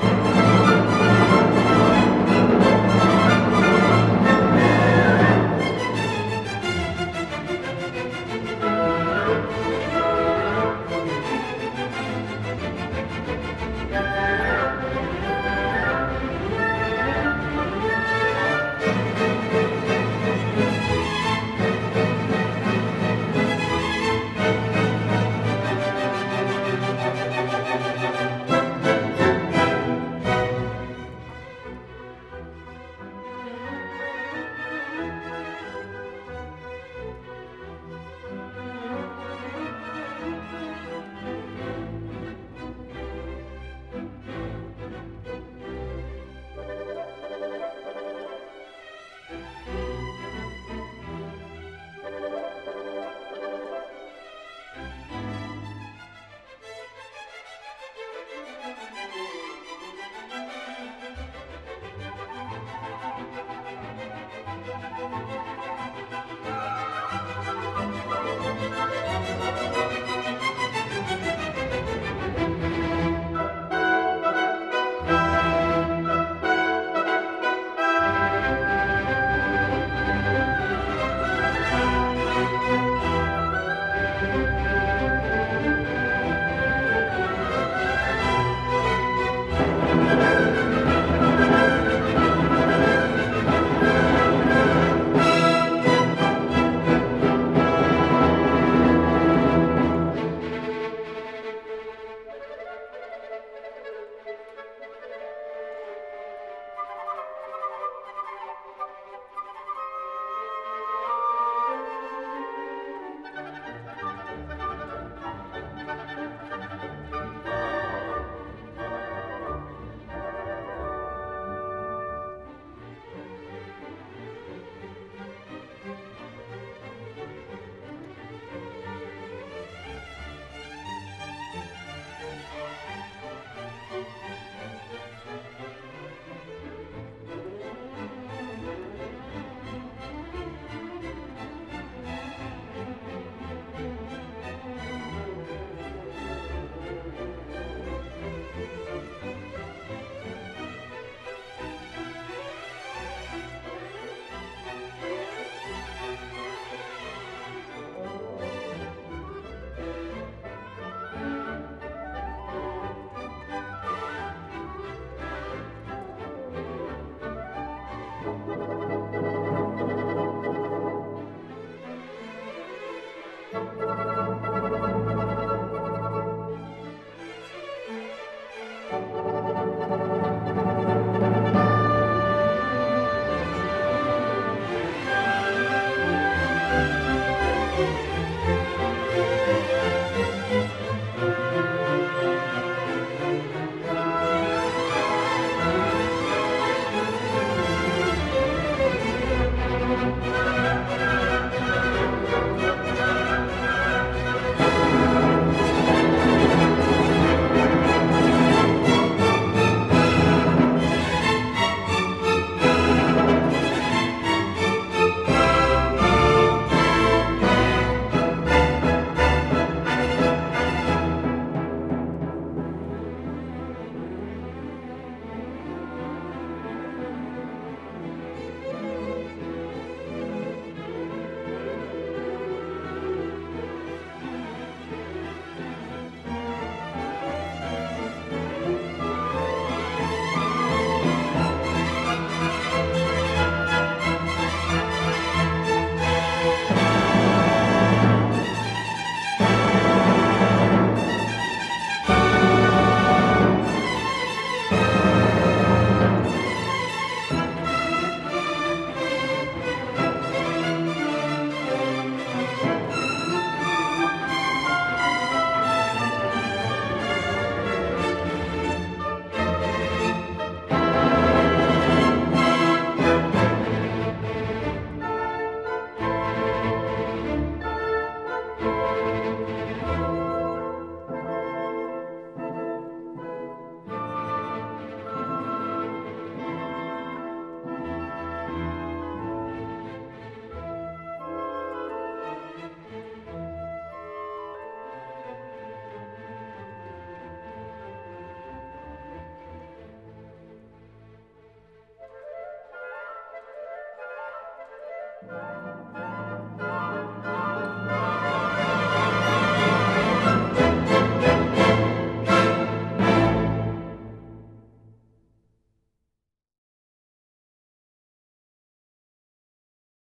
Bye.